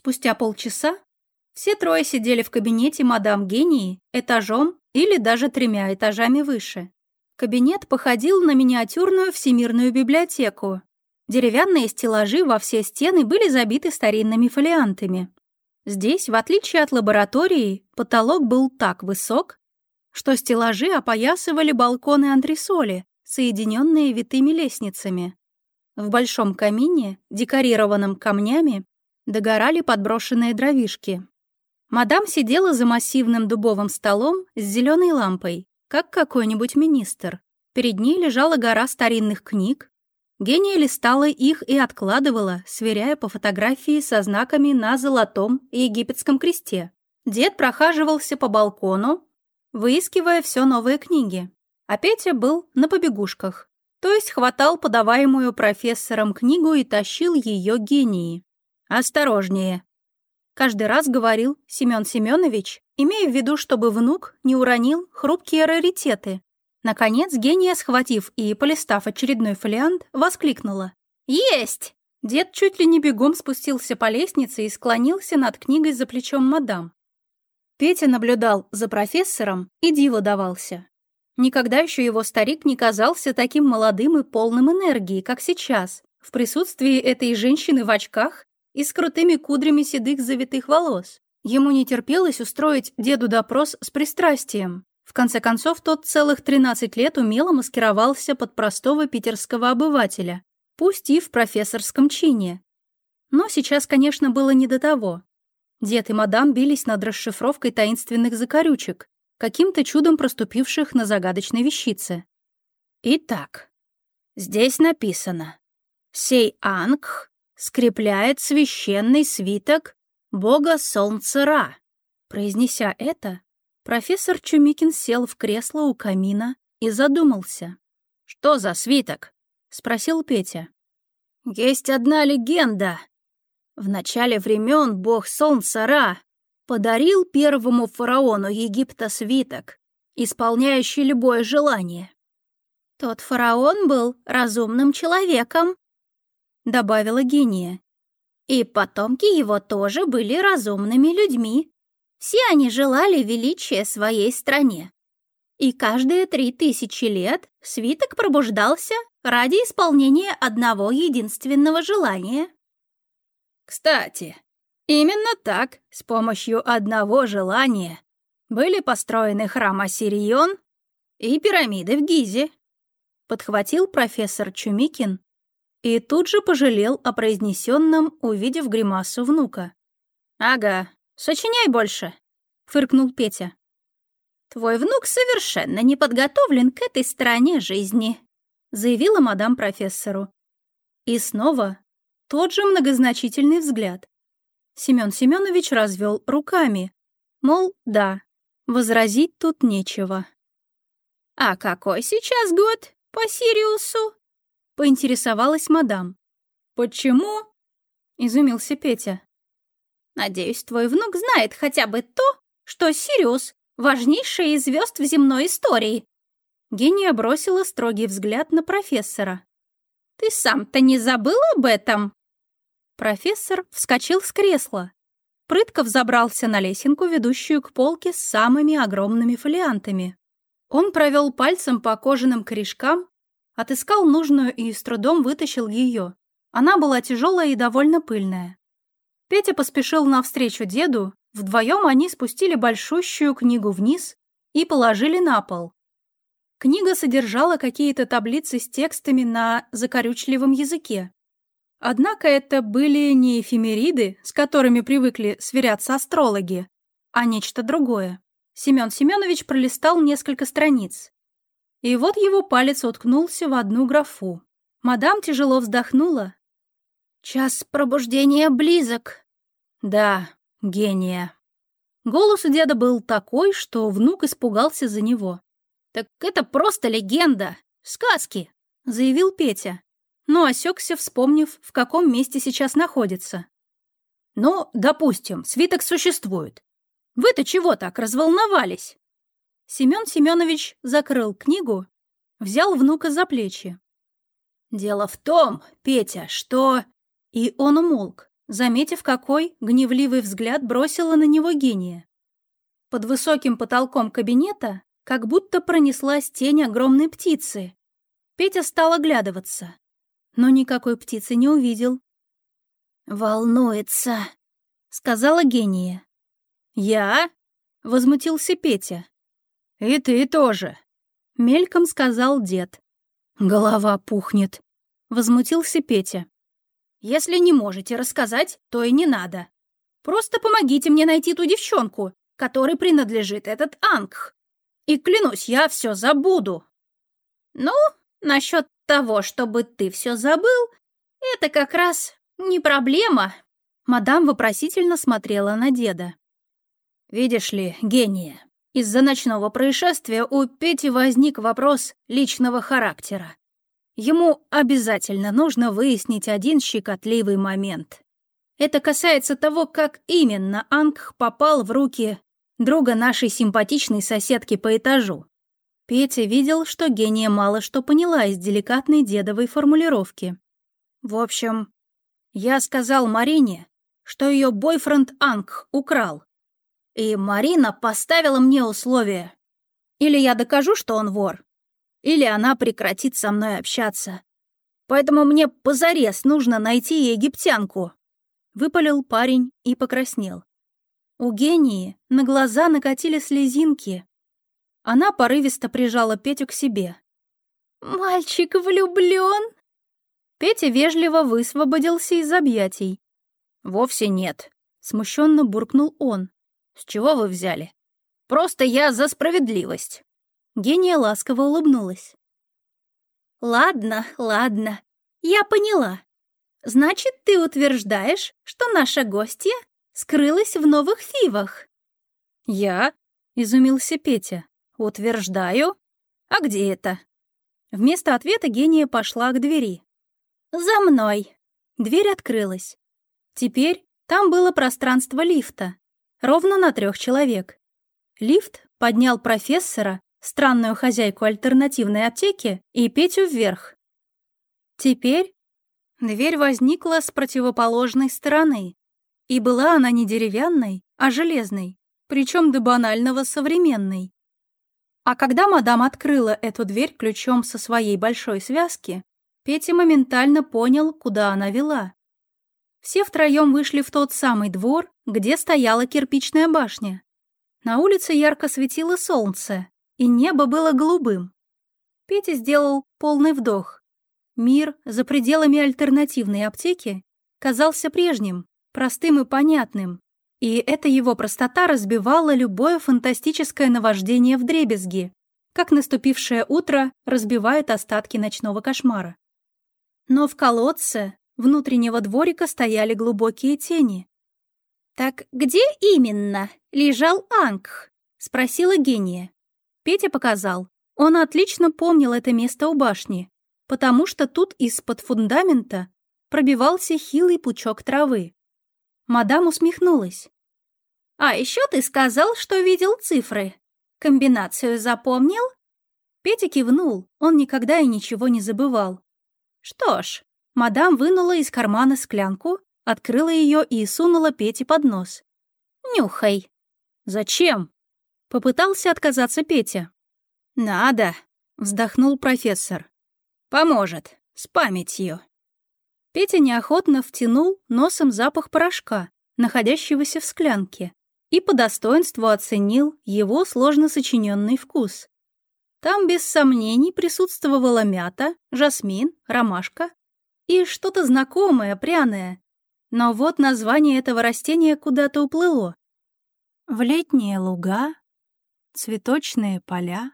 Спустя полчаса все трое сидели в кабинете мадам Гении этажом или даже тремя этажами выше. Кабинет походил на миниатюрную всемирную библиотеку. Деревянные стеллажи во все стены были забиты старинными фолиантами. Здесь, в отличие от лаборатории, потолок был так высок, что стеллажи опоясывали балконы антресоли, соединенные витыми лестницами. В большом камине, декорированном камнями, догорали подброшенные дровишки. Мадам сидела за массивным дубовым столом с зеленой лампой, как какой-нибудь министр. Перед ней лежала гора старинных книг. Гения листала их и откладывала, сверяя по фотографии со знаками на золотом египетском кресте. Дед прохаживался по балкону, выискивая все новые книги. А Петя был на побегушках, то есть хватал подаваемую профессором книгу и тащил ее гении. «Осторожнее!» Каждый раз говорил Семен Семенович, имея в виду, чтобы внук не уронил хрупкие раритеты. Наконец, гения, схватив и полистав очередной фолиант, воскликнула. «Есть!» Дед чуть ли не бегом спустился по лестнице и склонился над книгой за плечом мадам. Петя наблюдал за профессором и диво давался. Никогда еще его старик не казался таким молодым и полным энергии, как сейчас, в присутствии этой женщины в очках и с крутыми кудрями седых завитых волос. Ему не терпелось устроить деду допрос с пристрастием. В конце концов, тот целых 13 лет умело маскировался под простого питерского обывателя, пусть и в профессорском чине. Но сейчас, конечно, было не до того. Дед и мадам бились над расшифровкой таинственных закорючек, каким-то чудом проступивших на загадочной вещице. Итак, здесь написано «Сей Ангх скрепляет священный свиток бога солнца Ра. Произнеся это, профессор Чумикин сел в кресло у камина и задумался. «Что за свиток?» — спросил Петя. «Есть одна легенда. В начале времен бог солнца Ра подарил первому фараону Египта свиток, исполняющий любое желание. Тот фараон был разумным человеком, — добавила гения. И потомки его тоже были разумными людьми. Все они желали величия своей стране. И каждые три тысячи лет свиток пробуждался ради исполнения одного единственного желания. Кстати, именно так, с помощью одного желания, были построены храм Осирион и пирамиды в Гизе. Подхватил профессор Чумикин, и тут же пожалел о произнесенном, увидев гримасу внука. «Ага, сочиняй больше», — фыркнул Петя. «Твой внук совершенно не подготовлен к этой стороне жизни», — заявила мадам профессору. И снова тот же многозначительный взгляд. Семен Семенович развел руками, мол, да, возразить тут нечего. «А какой сейчас год по Сириусу?» Поинтересовалась мадам. «Почему?» — изумился Петя. «Надеюсь, твой внук знает хотя бы то, что Сириус — важнейшая из звезд в земной истории». Гения бросила строгий взгляд на профессора. «Ты сам-то не забыл об этом?» Профессор вскочил с кресла. Прытков забрался на лесенку, ведущую к полке с самыми огромными фолиантами. Он провел пальцем по кожаным корешкам Отыскал нужную и с трудом вытащил ее. Она была тяжелая и довольно пыльная. Петя поспешил навстречу деду, вдвоем они спустили большущую книгу вниз и положили на пол. Книга содержала какие-то таблицы с текстами на закорючливом языке. Однако это были не эфемериды, с которыми привыкли сверяться астрологи, а нечто другое. Семен Семенович пролистал несколько страниц. И вот его палец уткнулся в одну графу. Мадам тяжело вздохнула. «Час пробуждения близок». «Да, гения». Голос у деда был такой, что внук испугался за него. «Так это просто легенда, сказки», — заявил Петя, но осекся, вспомнив, в каком месте сейчас находится. «Ну, допустим, свиток существует. Вы-то чего так разволновались?» Семен Семенович закрыл книгу, взял внука за плечи. «Дело в том, Петя, что...» И он умолк, заметив, какой гневливый взгляд бросила на него гения. Под высоким потолком кабинета как будто пронеслась тень огромной птицы. Петя стал оглядываться, но никакой птицы не увидел. «Волнуется», — сказала гения. «Я?» — возмутился Петя. «И ты тоже», — мельком сказал дед. «Голова пухнет», — возмутился Петя. «Если не можете рассказать, то и не надо. Просто помогите мне найти ту девчонку, которой принадлежит этот Ангх. И клянусь, я все забуду». «Ну, насчет того, чтобы ты все забыл, это как раз не проблема». Мадам вопросительно смотрела на деда. «Видишь ли, гения, из-за ночного происшествия у Пети возник вопрос личного характера. Ему обязательно нужно выяснить один щекотливый момент. Это касается того, как именно Ангх попал в руки друга нашей симпатичной соседки по этажу. Петя видел, что гения мало что поняла из деликатной дедовой формулировки. В общем, я сказал Марине, что ее бойфренд Ангх украл. И Марина поставила мне условие. Или я докажу, что он вор, или она прекратит со мной общаться. Поэтому мне позарез нужно найти египтянку. Выпалил парень и покраснел. У гении на глаза накатили слезинки. Она порывисто прижала Петю к себе. «Мальчик влюблён?» Петя вежливо высвободился из объятий. «Вовсе нет», — смущенно буркнул он. «С чего вы взяли? Просто я за справедливость». Гения ласково улыбнулась. «Ладно, ладно, я поняла. Значит, ты утверждаешь, что наша гостья скрылась в новых фивах?» «Я?» — изумился Петя. «Утверждаю? А где это?» Вместо ответа гения пошла к двери. «За мной!» Дверь открылась. Теперь там было пространство лифта, ровно на трех человек. Лифт поднял профессора, странную хозяйку альтернативной аптеки, и Петю вверх. Теперь дверь возникла с противоположной стороны, и была она не деревянной, а железной, причем до банального современной. А когда мадам открыла эту дверь ключом со своей большой связки, Петя моментально понял, куда она вела. Все втроем вышли в тот самый двор, где стояла кирпичная башня. На улице ярко светило солнце, и небо было голубым. Петя сделал полный вдох. Мир за пределами альтернативной аптеки казался прежним, простым и понятным, и эта его простота разбивала любое фантастическое наваждение в дребезги, как наступившее утро разбивает остатки ночного кошмара. Но в колодце внутреннего дворика стояли глубокие тени. «Так где именно лежал Ангх?» — спросила гения. Петя показал. Он отлично помнил это место у башни, потому что тут из-под фундамента пробивался хилый пучок травы. Мадам усмехнулась. «А еще ты сказал, что видел цифры. Комбинацию запомнил?» Петя кивнул, он никогда и ничего не забывал. «Что ж, Мадам вынула из кармана склянку, открыла ее и сунула Пете под нос. «Нюхай». «Зачем?» — попытался отказаться Петя. «Надо», — вздохнул профессор. «Поможет, с памятью». Петя неохотно втянул носом запах порошка, находящегося в склянке, и по достоинству оценил его сложно сочиненный вкус. Там без сомнений присутствовала мята, жасмин, ромашка и что-то знакомое, пряное. Но вот название этого растения куда-то уплыло. В летние луга, цветочные поля,